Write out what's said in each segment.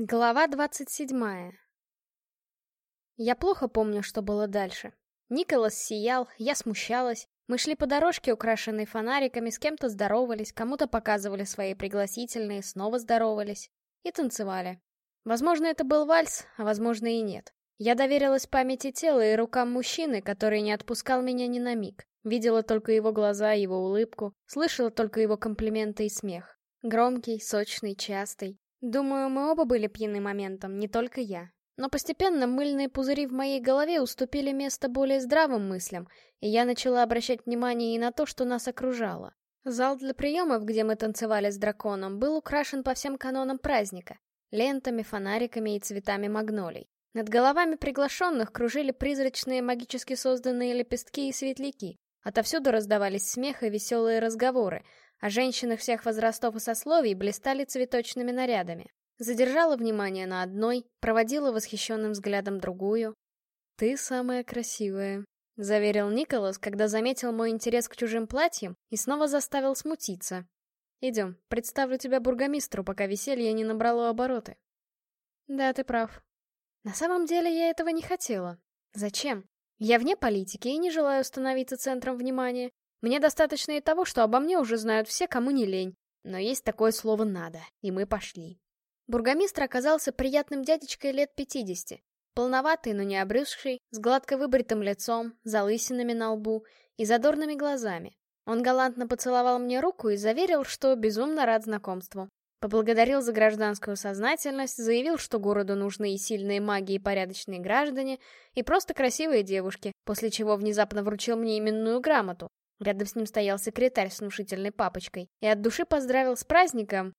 Глава двадцать седьмая. Я плохо помню, что было дальше. Николас сиял, я смущалась. Мы шли по дорожке, украшенной фонариками, с кем-то здоровались, кому-то показывали свои пригласительные, снова здоровались. И танцевали. Возможно, это был вальс, а возможно и нет. Я доверилась памяти тела и рукам мужчины, который не отпускал меня ни на миг. Видела только его глаза, его улыбку, слышала только его комплименты и смех. Громкий, сочный, частый. Думаю, мы оба были пьяны моментом, не только я. Но постепенно мыльные пузыри в моей голове уступили место более здравым мыслям, и я начала обращать внимание и на то, что нас окружало. Зал для приемов, где мы танцевали с драконом, был украшен по всем канонам праздника. Лентами, фонариками и цветами магнолий. Над головами приглашенных кружили призрачные магически созданные лепестки и светляки. Отовсюду раздавались смех и веселые разговоры, а женщины всех возрастов и сословий блистали цветочными нарядами. Задержала внимание на одной, проводила восхищенным взглядом другую. «Ты самая красивая», — заверил Николас, когда заметил мой интерес к чужим платьям и снова заставил смутиться. «Идем, представлю тебя бургомистру, пока веселье не набрало обороты». «Да, ты прав. На самом деле я этого не хотела. Зачем? Я вне политики и не желаю становиться центром внимания. Мне достаточно и того, что обо мне уже знают все, кому не лень. Но есть такое слово «надо», и мы пошли. Бургомистр оказался приятным дядечкой лет 50. Полноватый, но не обрюзгший, с гладко выбритым лицом, залысинами на лбу и задорными глазами. Он галантно поцеловал мне руку и заверил, что безумно рад знакомству. Поблагодарил за гражданскую сознательность, заявил, что городу нужны и сильные маги, и порядочные граждане, и просто красивые девушки, после чего внезапно вручил мне именную грамоту, Рядом с ним стоял секретарь с внушительной папочкой и от души поздравил с праздником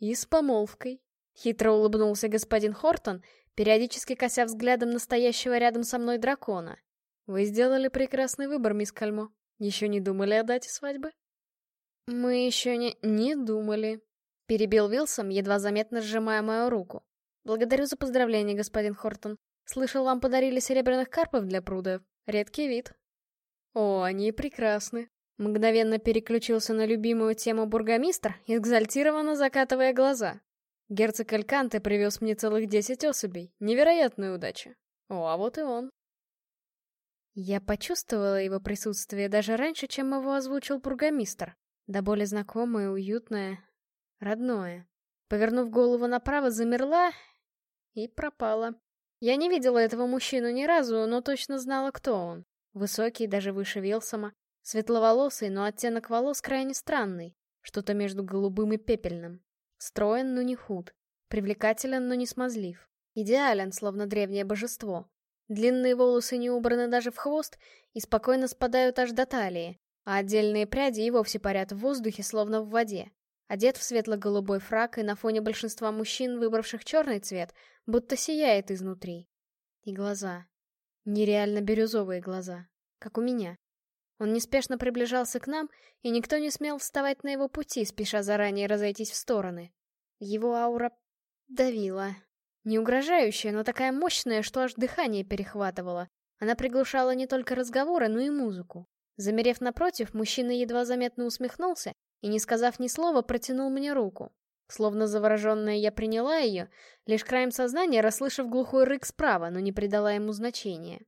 и с помолвкой. Хитро улыбнулся господин Хортон, периодически кося взглядом настоящего рядом со мной дракона. «Вы сделали прекрасный выбор, мисс Кальмо. Еще не думали о дате свадьбы?» «Мы еще не... не думали», — перебил Вилсом, едва заметно сжимая мою руку. «Благодарю за поздравление, господин Хортон. Слышал, вам подарили серебряных карпов для пруда. Редкий вид». О, они прекрасны. Мгновенно переключился на любимую тему бургомистр, экзальтированно закатывая глаза. Герцог Альканте привез мне целых десять особей. Невероятная удача. О, а вот и он. Я почувствовала его присутствие даже раньше, чем его озвучил бургомистр. Да более знакомое, уютное, родное. Повернув голову направо, замерла и пропала. Я не видела этого мужчину ни разу, но точно знала, кто он. Высокий, даже выше Вилсома, светловолосый, но оттенок волос крайне странный, что-то между голубым и пепельным. Строен, но не худ, привлекателен, но не смазлив. Идеален, словно древнее божество. Длинные волосы не убраны даже в хвост и спокойно спадают аж до талии, а отдельные пряди и вовсе парят в воздухе, словно в воде. Одет в светло-голубой фрак и на фоне большинства мужчин, выбравших черный цвет, будто сияет изнутри. И глаза. Нереально бирюзовые глаза, как у меня. Он неспешно приближался к нам, и никто не смел вставать на его пути, спеша заранее разойтись в стороны. Его аура давила. Не угрожающая, но такая мощная, что аж дыхание перехватывало. Она приглушала не только разговоры, но и музыку. Замерев напротив, мужчина едва заметно усмехнулся и, не сказав ни слова, протянул мне руку. Словно завороженная я приняла ее, лишь краем сознания расслышав глухой рык справа, но не придала ему значения.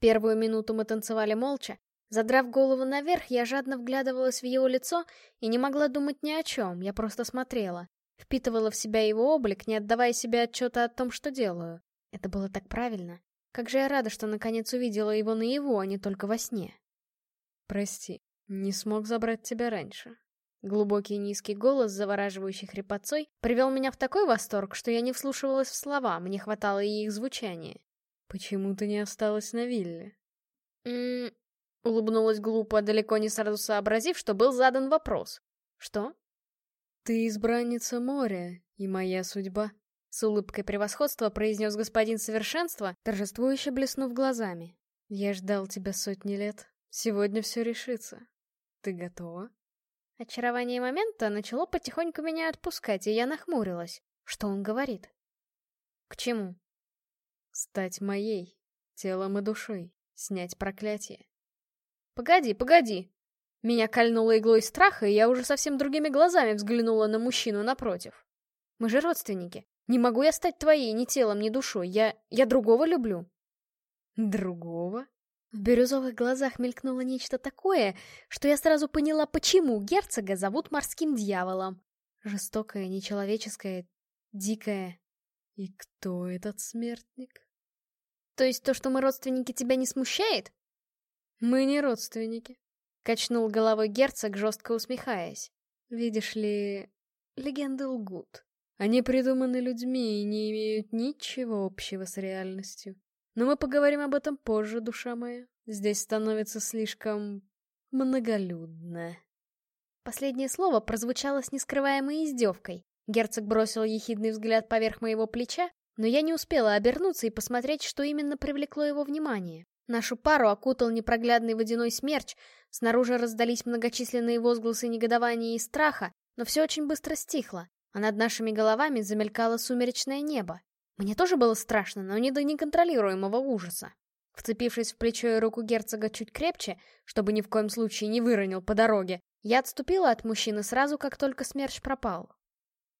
Первую минуту мы танцевали молча. Задрав голову наверх, я жадно вглядывалась в его лицо и не могла думать ни о чем, я просто смотрела. Впитывала в себя его облик, не отдавая себе отчета о том, что делаю. Это было так правильно. Как же я рада, что наконец увидела его наяву, а не только во сне. «Прости, не смог забрать тебя раньше», Глубокий низкий голос, завораживающий хрипотцой, привел меня в такой восторг, что я не вслушивалась в слова, мне хватало и их звучания. «Почему ты не осталась на вилле?» «М-м-м...» Улыбнулась глупо, далеко не сразу сообразив, что был задан вопрос. «Что?» «Ты избранница моря, и моя судьба», — с улыбкой превосходства произнес господин совершенства, торжествующе блеснув глазами. «Я ждал тебя сотни лет. Сегодня все решится. Ты готова?» Очарование момента начало потихоньку меня отпускать, и я нахмурилась. Что он говорит? К чему? Стать моей, телом и душой, снять проклятие. Погоди, погоди. Меня кольнуло иглой страха, и я уже совсем другими глазами взглянула на мужчину напротив. Мы же родственники. Не могу я стать твоей ни телом, ни душой. Я... я другого люблю. Другого? В бирюзовых глазах мелькнуло нечто такое, что я сразу поняла, почему герцога зовут морским дьяволом. Жестокое, нечеловеческое, дикое. И кто этот смертник? То есть то, что мы родственники, тебя не смущает? Мы не родственники. Качнул головой герцог, жестко усмехаясь. Видишь ли, легенды лгут. Они придуманы людьми и не имеют ничего общего с реальностью. Но мы поговорим об этом позже, душа моя. Здесь становится слишком... многолюдно. Последнее слово прозвучало с нескрываемой издевкой. Герцог бросил ехидный взгляд поверх моего плеча, но я не успела обернуться и посмотреть, что именно привлекло его внимание. Нашу пару окутал непроглядный водяной смерч, снаружи раздались многочисленные возгласы негодования и страха, но все очень быстро стихло, а над нашими головами замелькало сумеречное небо. Мне тоже было страшно, но не до неконтролируемого ужаса. Вцепившись в плечо и руку герцога чуть крепче, чтобы ни в коем случае не выронил по дороге, я отступила от мужчины сразу, как только смерч пропал.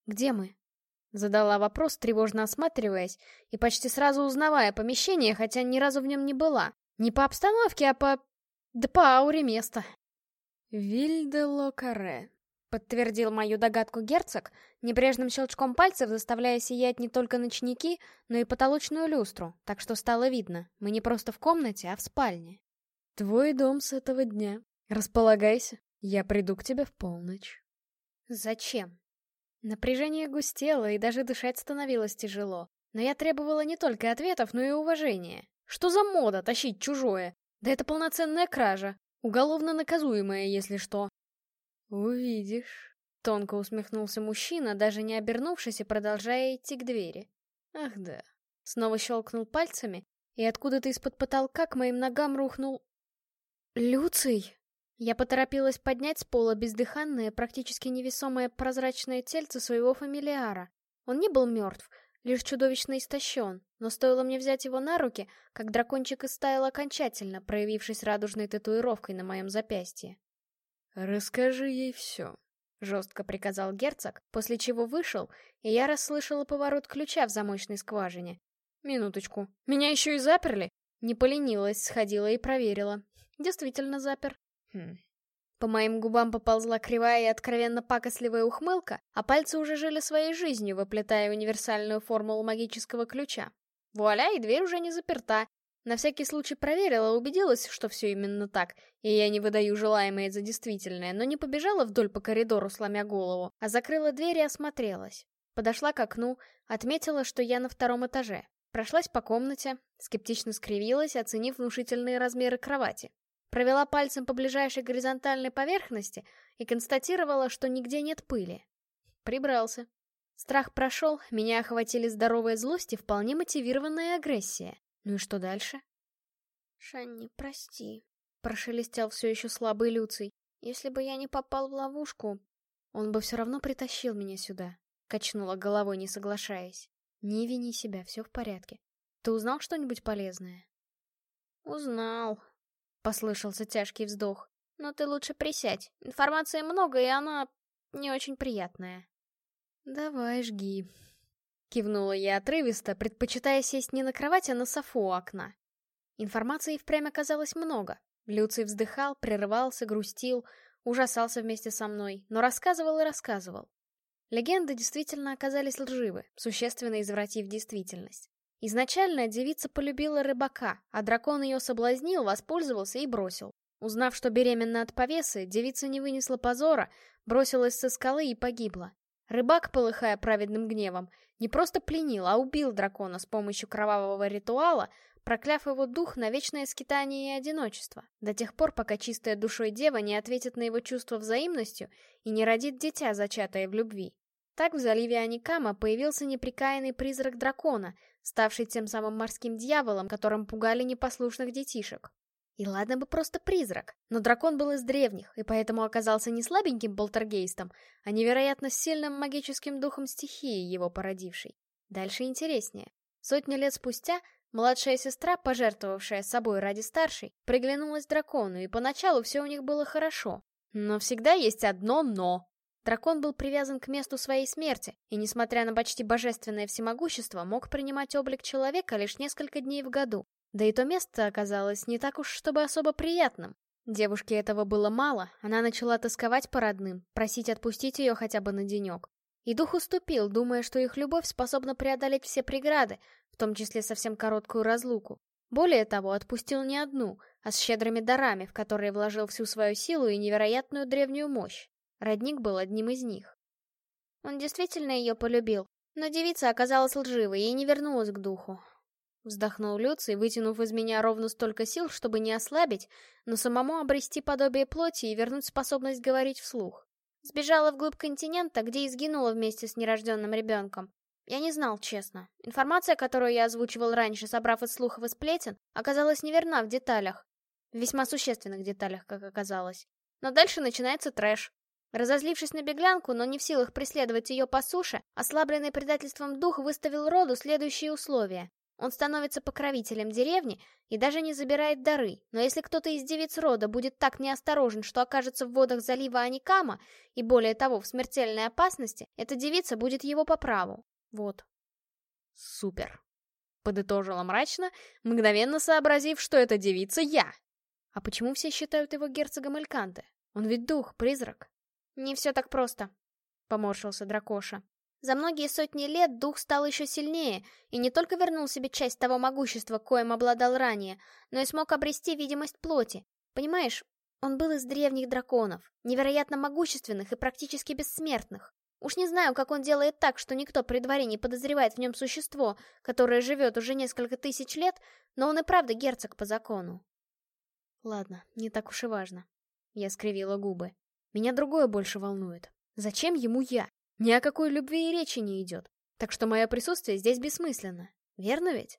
«Где мы?» Задала вопрос, тревожно осматриваясь, и почти сразу узнавая помещение, хотя ни разу в нем не была. Не по обстановке, а по... да по ауре места. «Виль де Локаре», — подтвердил мою догадку герцог, небрежным щелчком пальцев заставляя сиять не только ночники, но и потолочную люстру, так что стало видно, мы не просто в комнате, а в спальне. «Твой дом с этого дня. Располагайся, я приду к тебе в полночь». «Зачем?» Напряжение густело, и даже дышать становилось тяжело. Но я требовала не только ответов, но и уважения. Что за мода тащить чужое? Да это полноценная кража. Уголовно наказуемая, если что. «Увидишь», — тонко усмехнулся мужчина, даже не обернувшись и продолжая идти к двери. «Ах да». Снова щелкнул пальцами, и откуда-то из-под потолка к моим ногам рухнул... «Люций!» Я поторопилась поднять с пола бездыханное, практически невесомое прозрачное тельце своего фамилиара. Он не был мертв, лишь чудовищно истощен, но стоило мне взять его на руки, как дракончик истаял окончательно, проявившись радужной татуировкой на моем запястье. «Расскажи ей все», — жестко приказал герцог, после чего вышел, и я расслышала поворот ключа в замочной скважине. «Минуточку, меня еще и заперли?» Не поленилась, сходила и проверила. Действительно запер. Хм. По моим губам поползла кривая и откровенно пакостливая ухмылка, а пальцы уже жили своей жизнью, выплетая универсальную формулу магического ключа. Вуаля, и дверь уже не заперта. На всякий случай проверила, убедилась, что все именно так, и я не выдаю желаемое за действительное, но не побежала вдоль по коридору, сломя голову, а закрыла дверь и осмотрелась. Подошла к окну, отметила, что я на втором этаже. Прошлась по комнате, скептично скривилась, оценив внушительные размеры кровати. Провела пальцем по ближайшей горизонтальной поверхности и констатировала, что нигде нет пыли. Прибрался. Страх прошел, меня охватили здоровая злость и вполне мотивированная агрессия. Ну и что дальше? «Шанни, прости», — прошелестел все еще слабый Люций. «Если бы я не попал в ловушку, он бы все равно притащил меня сюда», — качнула головой, не соглашаясь. «Не вини себя, все в порядке. Ты узнал что-нибудь полезное?» «Узнал», Послышался тяжкий вздох. Но ты лучше присядь. Информации много, и она не очень приятная. Давай, жги. Кивнула я отрывисто, предпочитая сесть не на кровать, а на софу у окна. Информации впрямь оказалось много. Люций вздыхал, прерывался, грустил, ужасался вместе со мной, но рассказывал и рассказывал. Легенды действительно оказались лживы, существенно извратив действительность. Изначально девица полюбила рыбака, а дракон ее соблазнил, воспользовался и бросил. Узнав, что беременна от повесы, девица не вынесла позора, бросилась со скалы и погибла. Рыбак, полыхая праведным гневом, не просто пленил, а убил дракона с помощью кровавого ритуала, прокляв его дух на вечное скитание и одиночество, до тех пор, пока чистая душой дева не ответит на его чувство взаимностью и не родит дитя, зачатое в любви. Так в заливе Аникама появился неприкаянный призрак дракона, ставший тем самым морским дьяволом, которым пугали непослушных детишек. И ладно бы просто призрак, но дракон был из древних, и поэтому оказался не слабеньким полтергейстом, а невероятно сильным магическим духом стихии, его породившей. Дальше интереснее. Сотни лет спустя младшая сестра, пожертвовавшая собой ради старшей, приглянулась дракону, и поначалу все у них было хорошо. Но всегда есть одно «но». Дракон был привязан к месту своей смерти, и, несмотря на почти божественное всемогущество, мог принимать облик человека лишь несколько дней в году. Да и то место оказалось не так уж, чтобы особо приятным. Девушке этого было мало, она начала тосковать по родным, просить отпустить ее хотя бы на денек. И дух уступил, думая, что их любовь способна преодолеть все преграды, в том числе совсем короткую разлуку. Более того, отпустил не одну, а с щедрыми дарами, в которые вложил всю свою силу и невероятную древнюю мощь. Родник был одним из них. Он действительно ее полюбил, но девица оказалась лживой и не вернулась к духу. Вздохнул Люций, вытянув из меня ровно столько сил, чтобы не ослабить, но самому обрести подобие плоти и вернуть способность говорить вслух. Сбежала вглубь континента, где и сгинула вместе с нерожденным ребенком. Я не знал, честно. Информация, которую я озвучивал раньше, собрав из слухов и сплетен, оказалась неверна в деталях. В весьма существенных деталях, как оказалось. Но дальше начинается трэш. Разозлившись на беглянку, но не в силах преследовать ее по суше, ослабленный предательством дух выставил роду следующие условия. Он становится покровителем деревни и даже не забирает дары, но если кто-то из девиц рода будет так неосторожен, что окажется в водах залива Аникама, и более того, в смертельной опасности, эта девица будет его по праву. Вот. Супер. Подытожила мрачно, мгновенно сообразив, что эта девица я. А почему все считают его герцогом Эльканте? Он ведь дух, призрак. Не все так просто, поморщился Дракоша. За многие сотни лет дух стал еще сильнее, и не только вернул себе часть того могущества, коим обладал ранее, но и смог обрести видимость плоти. Понимаешь, он был из древних драконов, невероятно могущественных и практически бессмертных. Уж не знаю, как он делает так, что никто при дворе не подозревает в нем существо, которое живет уже несколько тысяч лет, но он и правда герцог по закону. Ладно, не так уж и важно. Я скривила губы. Меня другое больше волнует. Зачем ему я? Ни о какой любви и речи не идет. Так что мое присутствие здесь бессмысленно. Верно ведь?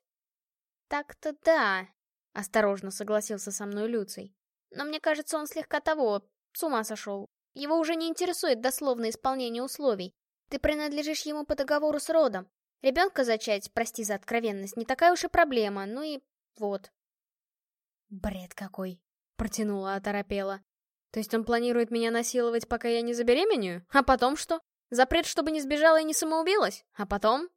Так-то да, осторожно согласился со мной Люций. Но мне кажется, он слегка того, с ума сошел. Его уже не интересует дословное исполнение условий. Ты принадлежишь ему по договору с родом. Ребенка зачать, прости за откровенность, не такая уж и проблема, ну и вот. Бред какой, протянула оторопела. То есть он планирует меня насиловать, пока я не забеременею? А потом что? Запрет, чтобы не сбежала и не самоубилась? А потом?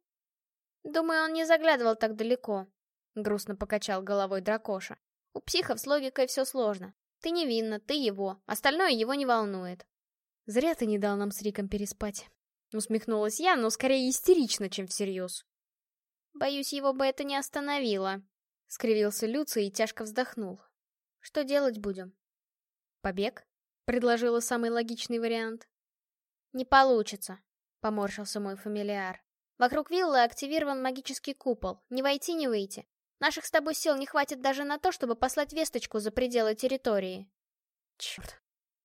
Думаю, он не заглядывал так далеко. Грустно покачал головой дракоша. У психов с логикой все сложно. Ты невинна, ты его. Остальное его не волнует. Зря ты не дал нам с Риком переспать. Усмехнулась я, но скорее истерично, чем всерьез. Боюсь, его бы это не остановило. Скривился Люций и тяжко вздохнул. Что делать будем? Побег? Предложила самый логичный вариант. «Не получится», — поморщился мой фамилиар. «Вокруг виллы активирован магический купол. Не войти, не выйти. Наших с тобой сил не хватит даже на то, чтобы послать весточку за пределы территории». Черт.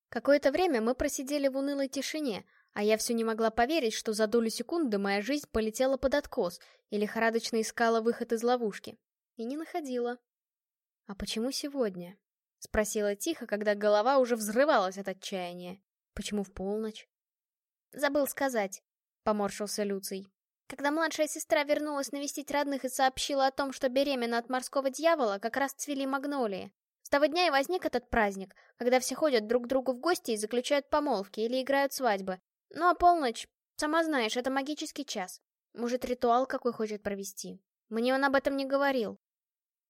Какое-то время мы просидели в унылой тишине, а я все не могла поверить, что за долю секунды моя жизнь полетела под откос и лихорадочно искала выход из ловушки. И не находила. «А почему сегодня?» — спросила тихо, когда голова уже взрывалась от отчаяния. «Почему в полночь?» Забыл сказать, поморщился Люций. Когда младшая сестра вернулась навестить родных и сообщила о том, что беременна от морского дьявола, как раз цвели магнолии. С того дня и возник этот праздник, когда все ходят друг к другу в гости и заключают помолвки или играют свадьбы. Ну а полночь, сама знаешь, это магический час. Может, ритуал какой хочет провести. Мне он об этом не говорил.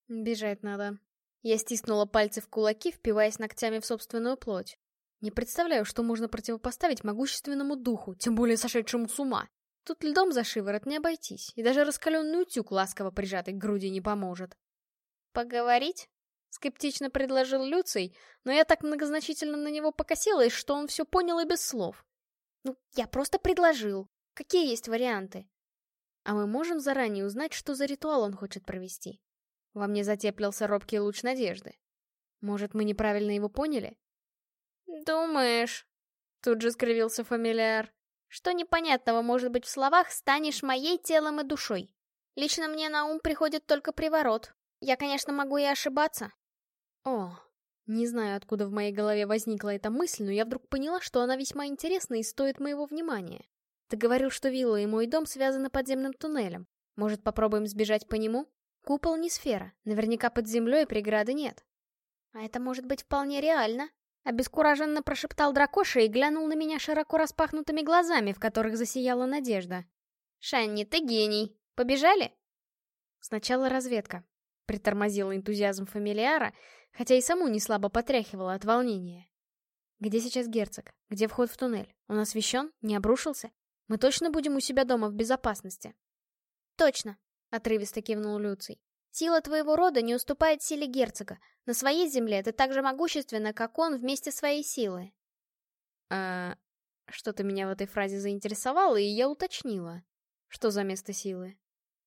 Бежать надо. Я стиснула пальцы в кулаки, впиваясь ногтями в собственную плоть. Не представляю, что можно противопоставить могущественному духу, тем более сошедшему с ума. Тут льдом за шиворот не обойтись, и даже раскаленный утюг ласково прижатый к груди не поможет. «Поговорить?» — скептично предложил Люций, но я так многозначительно на него покосилась, что он все понял и без слов. «Ну, я просто предложил. Какие есть варианты?» «А мы можем заранее узнать, что за ритуал он хочет провести?» Во мне затеплился робкий луч надежды. «Может, мы неправильно его поняли?» «Думаешь?» Тут же скривился фамилиар. «Что непонятного может быть в словах «станешь моей телом и душой»? Лично мне на ум приходит только приворот. Я, конечно, могу и ошибаться». О, не знаю, откуда в моей голове возникла эта мысль, но я вдруг поняла, что она весьма интересна и стоит моего внимания. Ты говорил, что вилла и мой дом связаны подземным туннелем. Может, попробуем сбежать по нему? Купол не сфера, наверняка под землей преграды нет. А это может быть вполне реально, Обескураженно прошептал дракоша и глянул на меня широко распахнутыми глазами, в которых засияла надежда. «Шанни, ты гений! Побежали?» Сначала разведка. Притормозила энтузиазм фамилиара, хотя и саму не слабо потряхивала от волнения. Где сейчас герцог? Где вход в туннель? Он освещен? Не обрушился? Мы точно будем у себя дома в безопасности? Точно, отрывисто кивнул Люций. Сила твоего рода не уступает силе герцога. На своей земле ты так же могущественна, как он вместе своей силы. А... Что-то меня в этой фразе заинтересовало, и я уточнила. Что за место силы?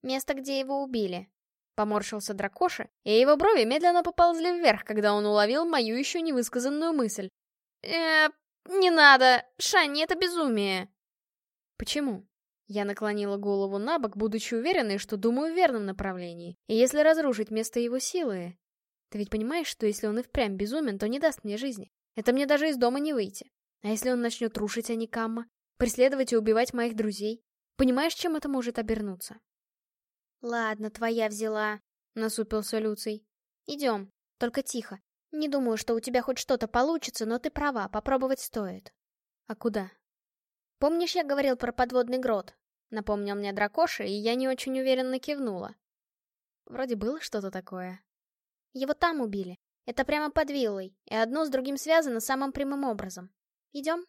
Место, где его убили. Поморщился дракоша, и его брови медленно поползли вверх, когда он уловил мою еще невысказанную мысль. э не надо, Шанни, это безумие. Почему? Я наклонила голову на бок, будучи уверенной, что думаю в верном направлении. И если разрушить место его силы... Ты ведь понимаешь, что если он и впрямь безумен, то не даст мне жизни. Это мне даже из дома не выйти. А если он начнет рушить Аникамма? Преследовать и убивать моих друзей? Понимаешь, чем это может обернуться? Ладно, твоя взяла, насупился Люций. Идем, только тихо. Не думаю, что у тебя хоть что-то получится, но ты права, попробовать стоит. А куда? Помнишь, я говорил про подводный грот? Напомнил мне Дракоша, и я не очень уверенно кивнула. Вроде было что-то такое. Его там убили. Это прямо под виллой, и одно с другим связано самым прямым образом. Идем?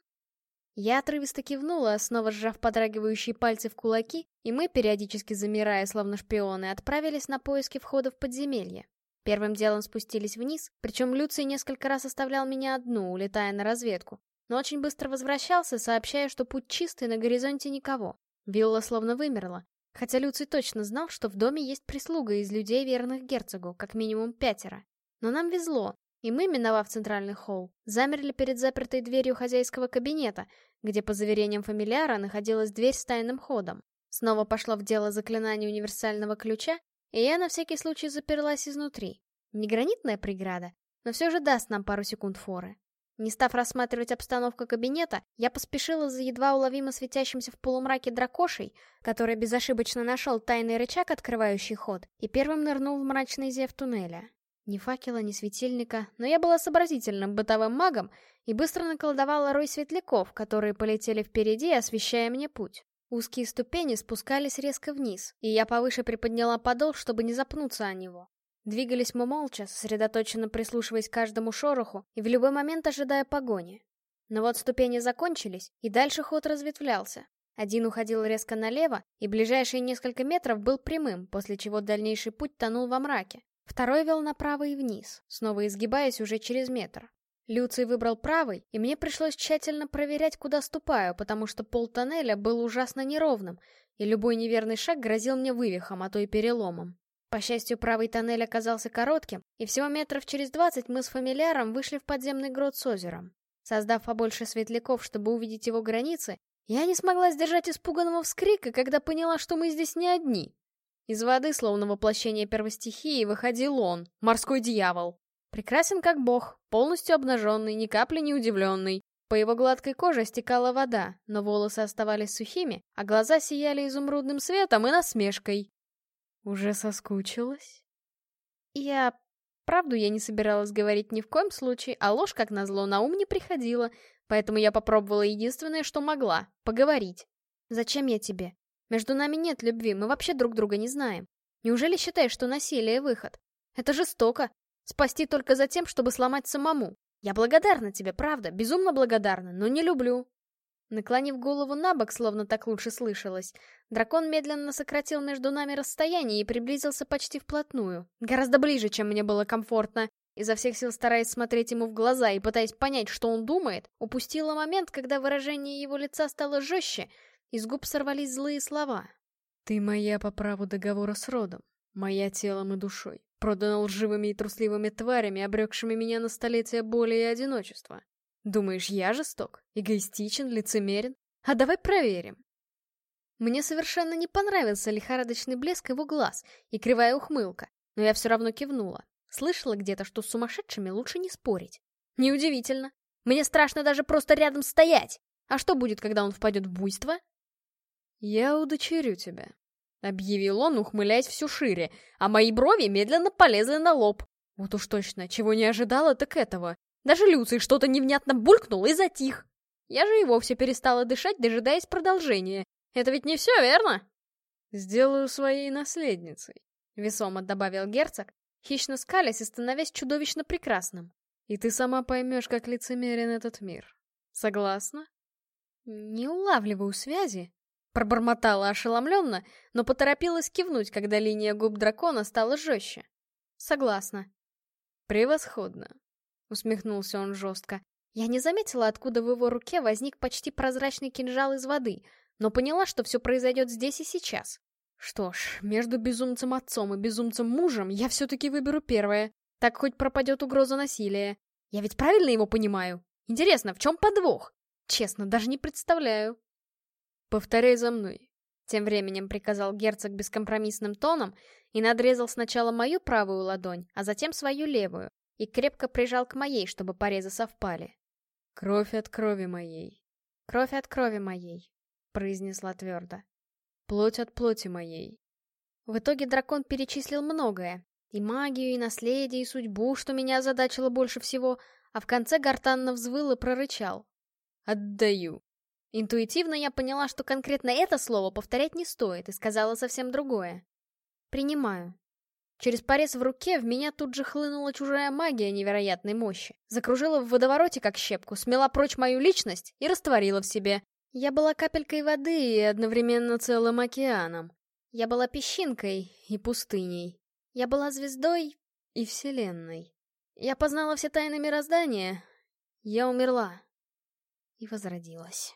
Я отрывисто кивнула, снова сжав подрагивающие пальцы в кулаки, и мы, периодически замирая, словно шпионы, отправились на поиски входа в подземелье. Первым делом спустились вниз, причем Люций несколько раз оставлял меня одну, улетая на разведку но очень быстро возвращался, сообщая, что путь чистый, на горизонте никого. Вилла словно вымерла, хотя Люций точно знал, что в доме есть прислуга из людей, верных герцогу, как минимум пятеро. Но нам везло, и мы, миновав центральный холл, замерли перед запертой дверью хозяйского кабинета, где, по заверениям фамильяра, находилась дверь с тайным ходом. Снова пошло в дело заклинание универсального ключа, и я на всякий случай заперлась изнутри. Не гранитная преграда, но все же даст нам пару секунд форы. Не став рассматривать обстановку кабинета, я поспешила за едва уловимо светящимся в полумраке дракошей, который безошибочно нашел тайный рычаг, открывающий ход, и первым нырнул в мрачный зев туннеля. Ни факела, ни светильника, но я была сообразительным бытовым магом и быстро наколдовала рой светляков, которые полетели впереди, освещая мне путь. Узкие ступени спускались резко вниз, и я повыше приподняла подол, чтобы не запнуться о него. Двигались мы молча, сосредоточенно прислушиваясь к каждому шороху и в любой момент ожидая погони. Но вот ступени закончились, и дальше ход разветвлялся. Один уходил резко налево, и ближайшие несколько метров был прямым, после чего дальнейший путь тонул во мраке. Второй вел направо и вниз, снова изгибаясь уже через метр. Люций выбрал правый, и мне пришлось тщательно проверять, куда ступаю, потому что пол тоннеля был ужасно неровным, и любой неверный шаг грозил мне вывихом, а то и переломом. По счастью, правый тоннель оказался коротким, и всего метров через двадцать мы с фамильяром вышли в подземный грот с озером. Создав побольше светляков, чтобы увидеть его границы, я не смогла сдержать испуганного вскрика, когда поняла, что мы здесь не одни. Из воды, словно воплощение первостихии, выходил он, морской дьявол. Прекрасен как бог, полностью обнаженный, ни капли не удивленный. По его гладкой коже стекала вода, но волосы оставались сухими, а глаза сияли изумрудным светом и насмешкой. Уже соскучилась? Я... Правду я не собиралась говорить ни в коем случае, а ложь, как назло, на ум не приходила, поэтому я попробовала единственное, что могла — поговорить. Зачем я тебе? Между нами нет любви, мы вообще друг друга не знаем. Неужели считаешь, что насилие — выход? Это жестоко. Спасти только за тем, чтобы сломать самому. Я благодарна тебе, правда, безумно благодарна, но не люблю. Наклонив голову на бок, словно так лучше слышалось, дракон медленно сократил между нами расстояние и приблизился почти вплотную. Гораздо ближе, чем мне было комфортно. Изо всех сил стараясь смотреть ему в глаза и пытаясь понять, что он думает, упустила момент, когда выражение его лица стало жестче, из губ сорвались злые слова. «Ты моя по праву договора с родом, моя телом и душой, продана лживыми и трусливыми тварями, обрекшими меня на столетия боли и одиночества. Думаешь, я жесток, эгоистичен, лицемерен? А давай проверим. Мне совершенно не понравился лихорадочный блеск его глаз и кривая ухмылка, но я все равно кивнула. Слышала где-то, что с сумасшедшими лучше не спорить. Неудивительно. Мне страшно даже просто рядом стоять. А что будет, когда он впадет в буйство? «Я удочерю тебя», — объявил он, ухмыляясь все шире, а мои брови медленно полезли на лоб. Вот уж точно, чего не ожидала, так этого. Даже Люций что-то невнятно булькнул и затих. Я же и вовсе перестала дышать, дожидаясь продолжения. Это ведь не все, верно? «Сделаю своей наследницей», — весомо добавил герцог, хищно скалясь и становясь чудовищно прекрасным. «И ты сама поймешь, как лицемерен этот мир. Согласна?» «Не улавливаю связи», — пробормотала ошеломленно, но поторопилась кивнуть, когда линия губ дракона стала жестче. «Согласна». «Превосходно», — усмехнулся он жестко. Я не заметила, откуда в его руке возник почти прозрачный кинжал из воды, но поняла, что все произойдет здесь и сейчас. Что ж, между безумцем отцом и безумцем мужем я все-таки выберу первое. Так хоть пропадет угроза насилия. Я ведь правильно его понимаю? Интересно, в чем подвох? Честно, даже не представляю. Повторяй за мной. Тем временем приказал герцог бескомпромиссным тоном и надрезал сначала мою правую ладонь, а затем свою левую, и крепко прижал к моей, чтобы порезы совпали. «Кровь от крови моей». «Кровь от крови моей», — произнесла твердо. «Плоть от плоти моей». В итоге дракон перечислил многое. И магию, и наследие, и судьбу, что меня озадачило больше всего, а в конце гортанно взвыл и прорычал. «Отдаю». Интуитивно я поняла, что конкретно это слово повторять не стоит, и сказала совсем другое. «Принимаю». Через порез в руке в меня тут же хлынула чужая магия невероятной мощи. Закружила в водовороте как щепку, смела прочь мою личность и растворила в себе. Я была капелькой воды и одновременно целым океаном. Я была песчинкой и пустыней. Я была звездой и вселенной. Я познала все тайны мироздания. Я умерла и возродилась.